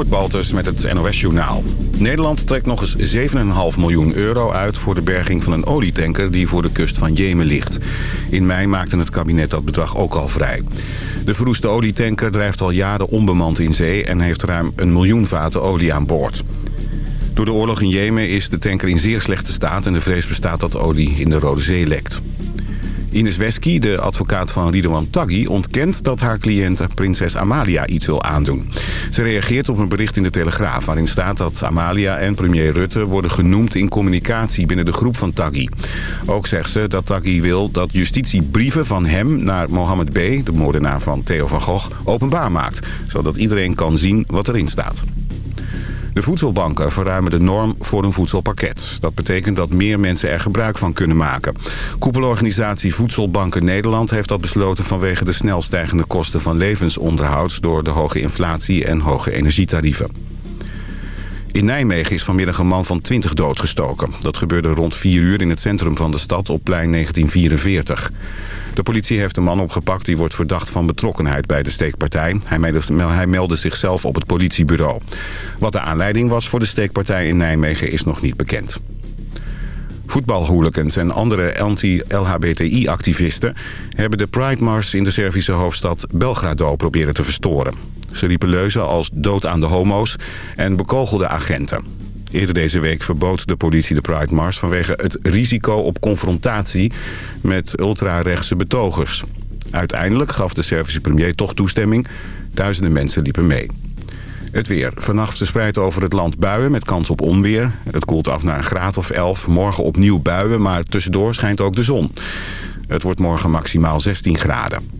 Robert met het NOS Journaal. Nederland trekt nog eens 7,5 miljoen euro uit voor de berging van een olietanker die voor de kust van Jemen ligt. In mei maakte het kabinet dat bedrag ook al vrij. De verroeste olietanker drijft al jaren onbemand in zee en heeft ruim een miljoen vaten olie aan boord. Door de oorlog in Jemen is de tanker in zeer slechte staat en de vrees bestaat dat olie in de Rode Zee lekt. Ines Wesky, de advocaat van Ridwan Taghi, ontkent dat haar cliënt prinses Amalia iets wil aandoen. Ze reageert op een bericht in de Telegraaf waarin staat dat Amalia en premier Rutte worden genoemd in communicatie binnen de groep van Taghi. Ook zegt ze dat Taghi wil dat justitie brieven van hem naar Mohammed B., de moordenaar van Theo van Gogh, openbaar maakt, zodat iedereen kan zien wat erin staat. De voedselbanken verruimen de norm voor een voedselpakket. Dat betekent dat meer mensen er gebruik van kunnen maken. Koepelorganisatie Voedselbanken Nederland heeft dat besloten vanwege de snel stijgende kosten van levensonderhoud door de hoge inflatie en hoge energietarieven. In Nijmegen is vanmiddag een man van 20 doodgestoken. Dat gebeurde rond 4 uur in het centrum van de stad op plein 1944. De politie heeft een man opgepakt die wordt verdacht van betrokkenheid bij de steekpartij. Hij meldde, zichzelf op het politiebureau. Wat de aanleiding was voor de steekpartij in Nijmegen is nog niet bekend. Voetbalhooligans en andere anti-LHBTI-activisten... hebben de Pride Mars in de Servische hoofdstad Belgrado proberen te verstoren. Ze riepen leuzen als dood aan de homo's en bekogelden agenten. Eerder deze week verbood de politie de Pride Mars... vanwege het risico op confrontatie met ultrarechtse betogers. Uiteindelijk gaf de Servische premier toch toestemming. Duizenden mensen liepen mee. Het weer. Vannacht verspreid over het land buien met kans op onweer. Het koelt af naar een graad of 11. Morgen opnieuw buien, maar tussendoor schijnt ook de zon. Het wordt morgen maximaal 16 graden.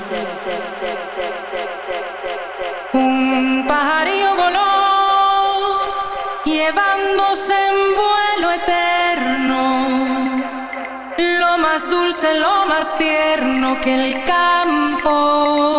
lo más tierno que el campo.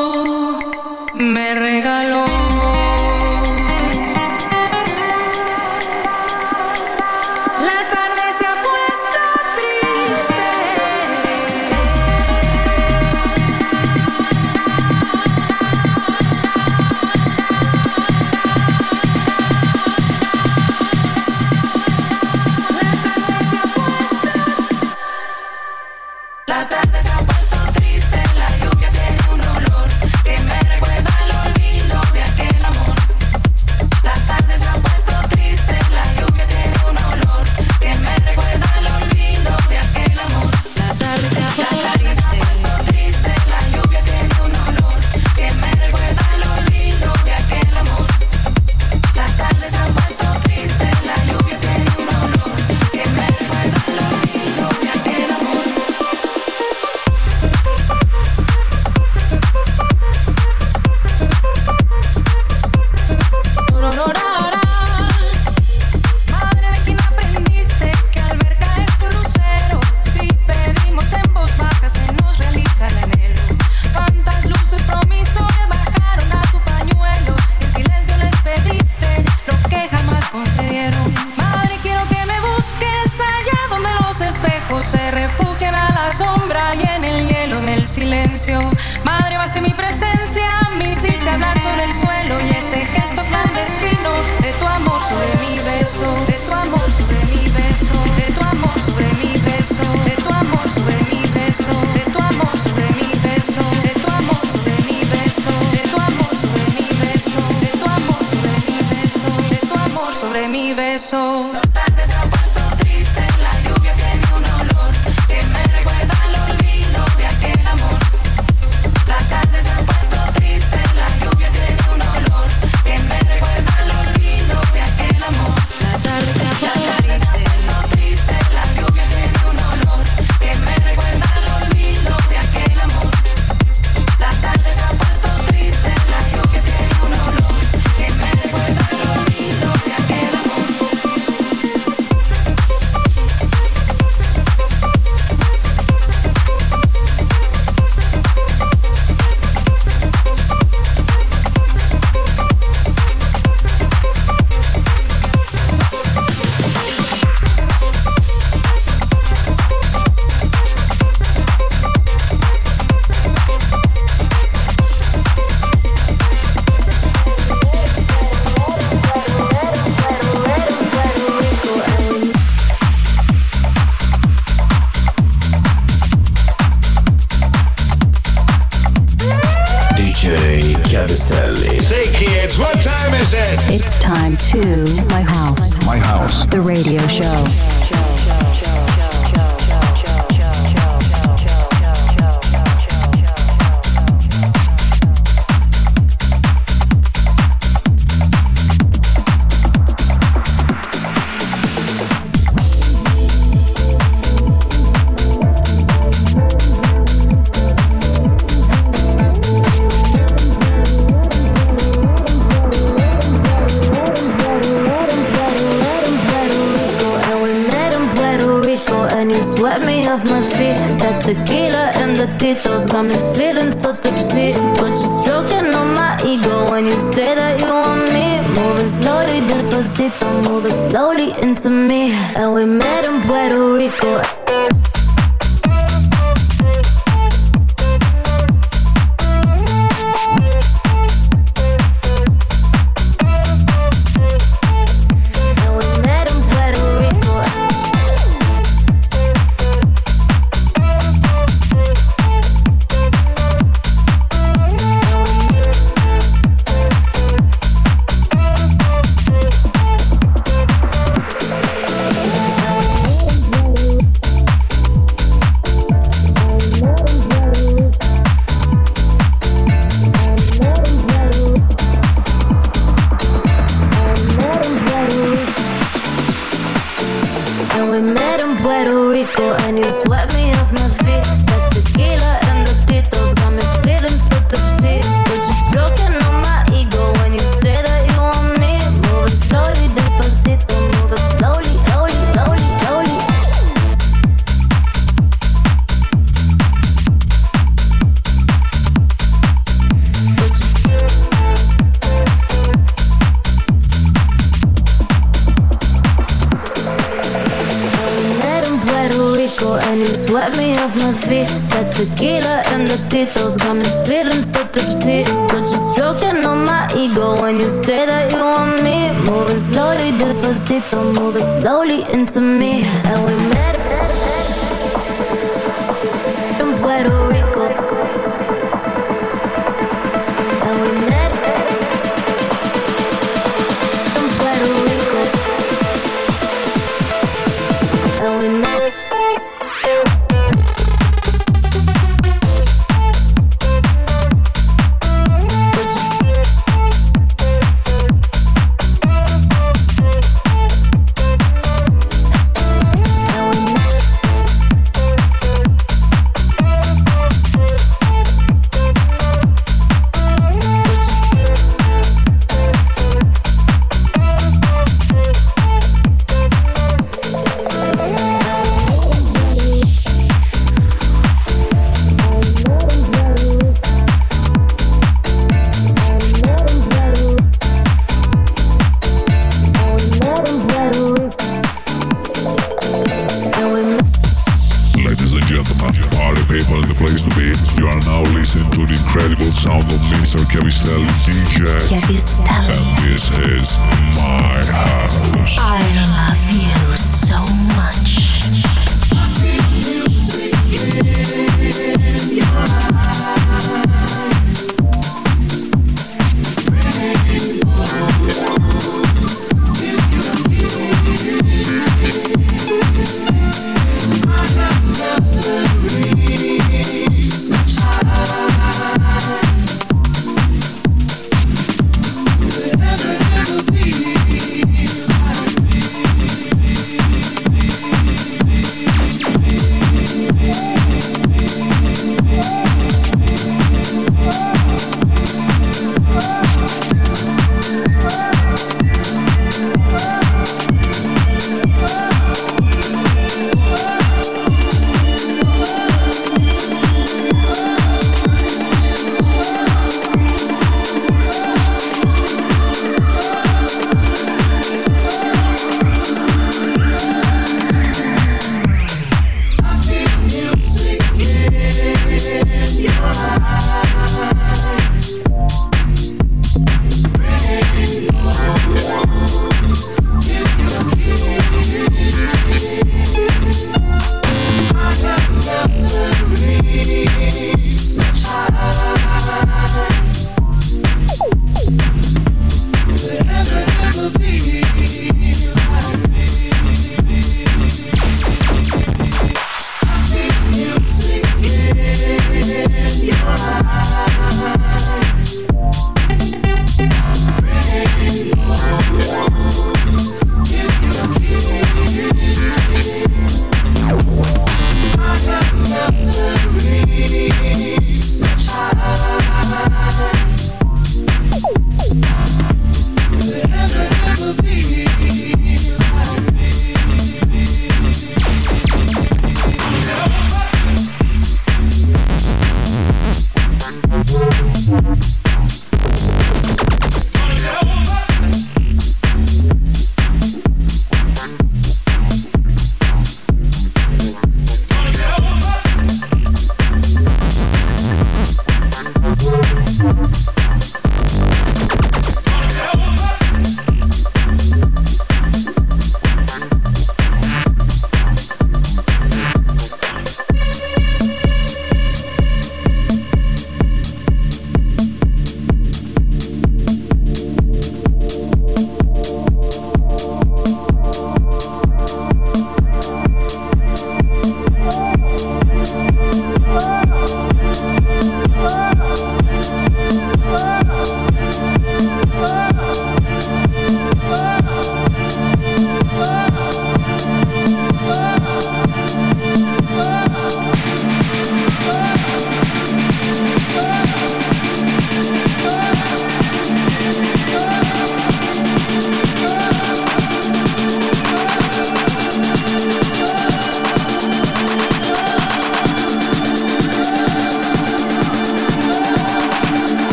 to me.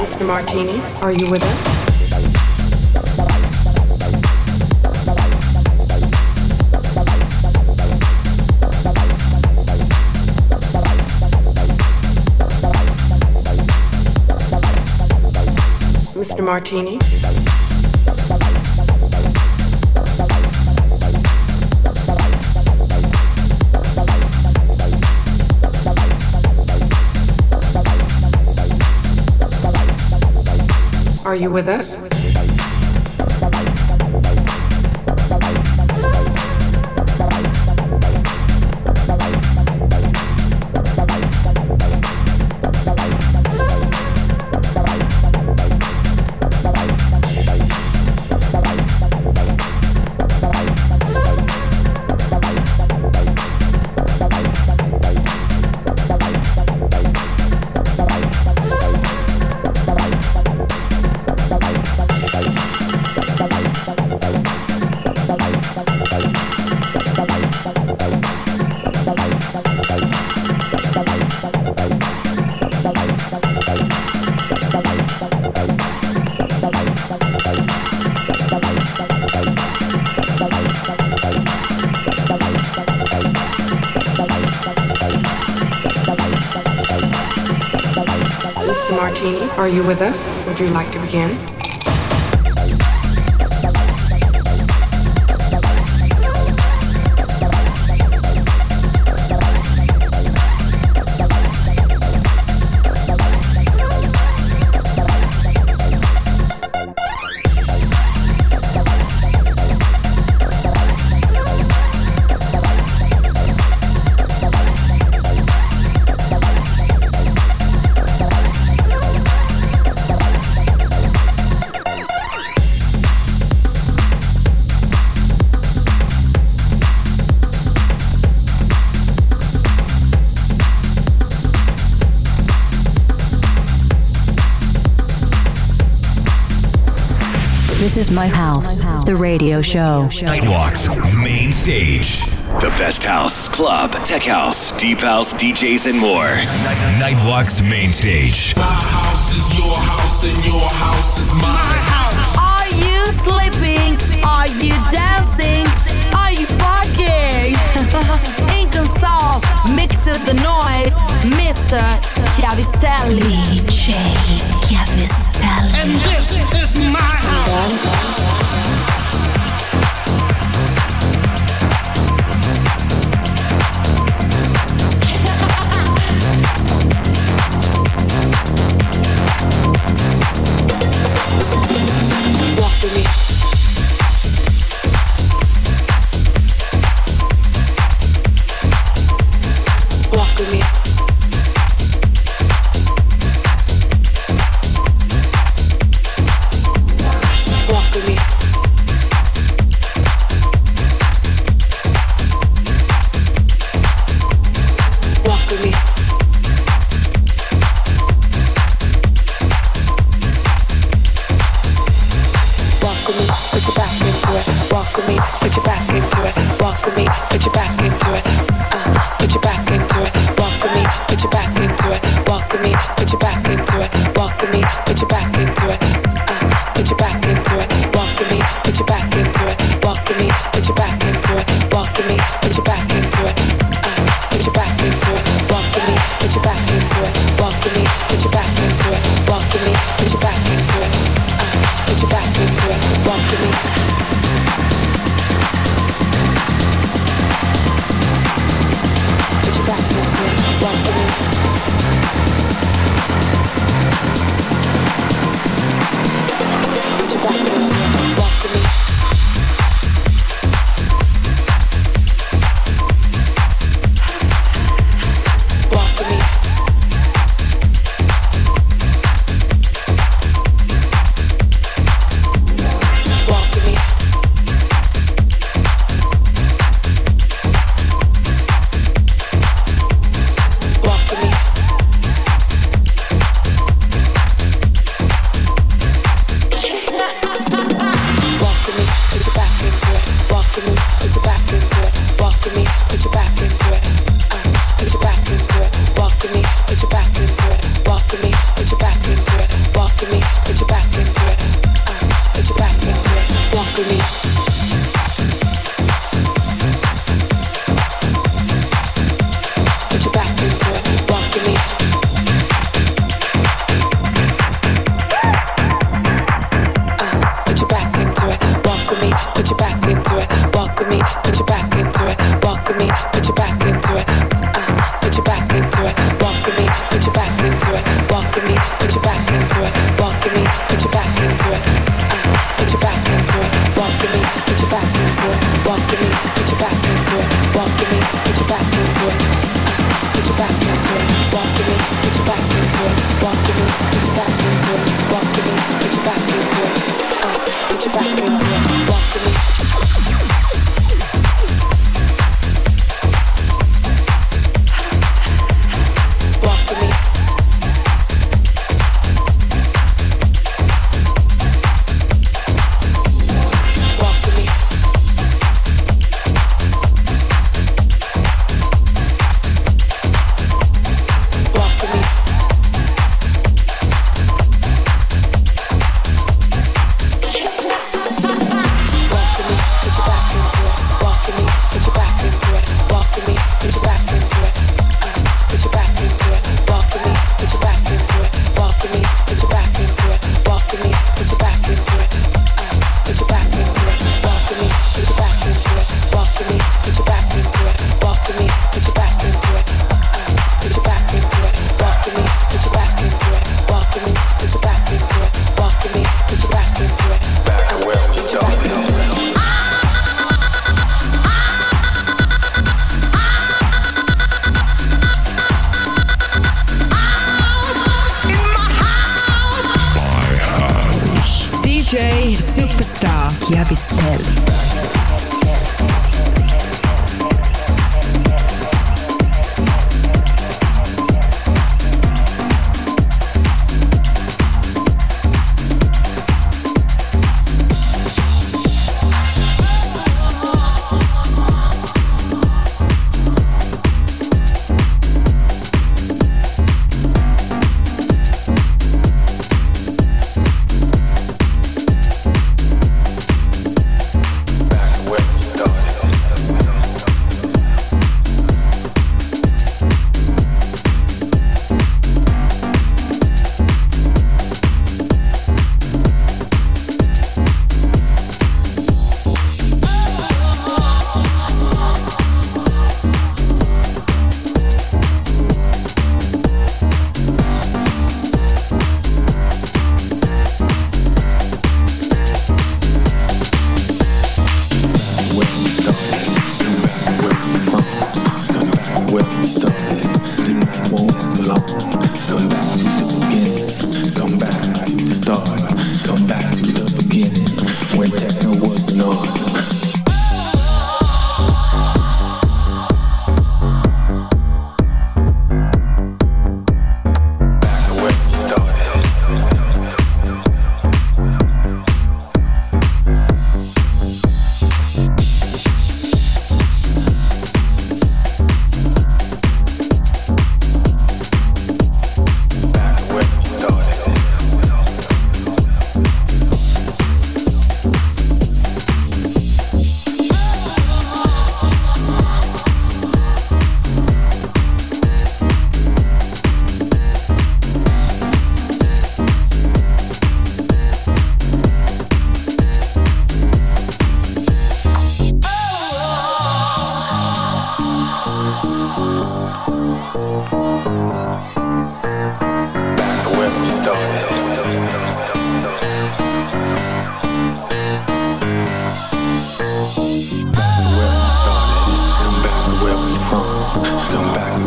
Mr. Martini, are you with us? Mr. Martini. Are you with us? you with us? Would you like to begin? my house. The radio show. Nightwalks, main stage. The best house, club, tech house, deep house, DJs, and more. Nightwalks, main stage. My house is your house, and your house is my house. Are you sleeping? Are you dancing? Are you fucking? inconsolable? mixes the noise, Mr. Chiavistelli. DJ Chiavistelli. And this is my house. Walking, walking, walking, walking.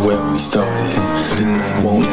where we started. Then I won't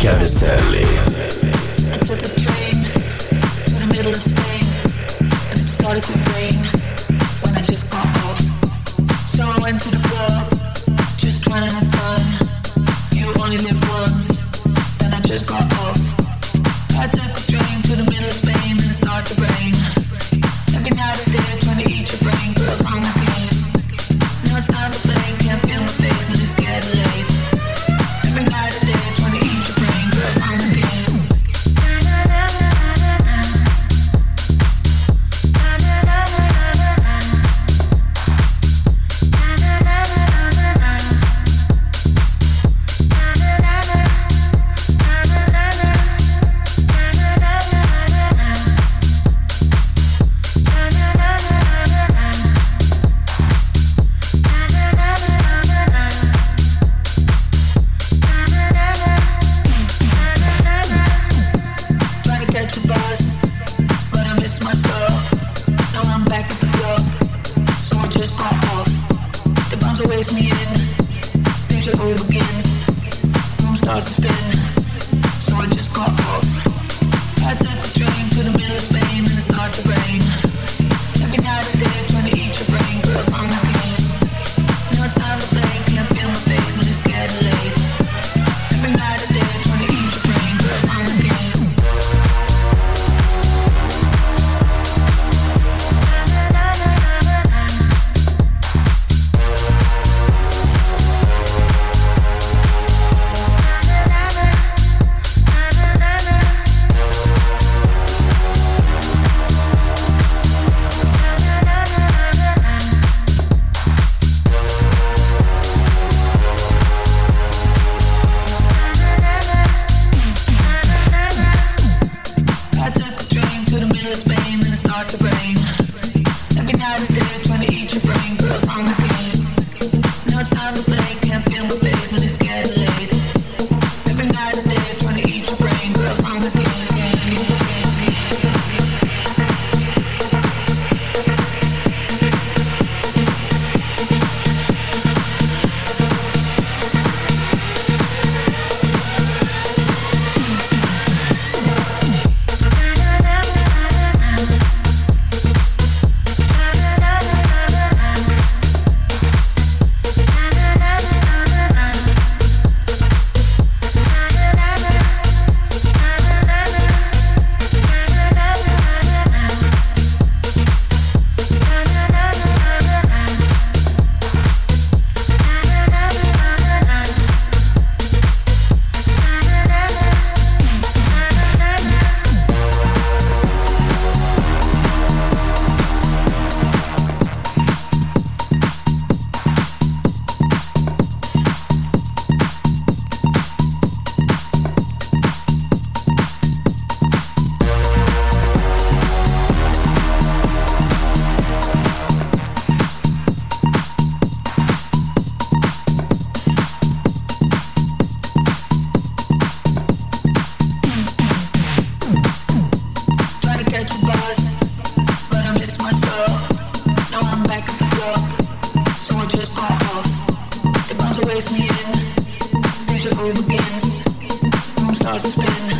Chiavestelli. I took a train to the middle of Spain and it started to rain. is better.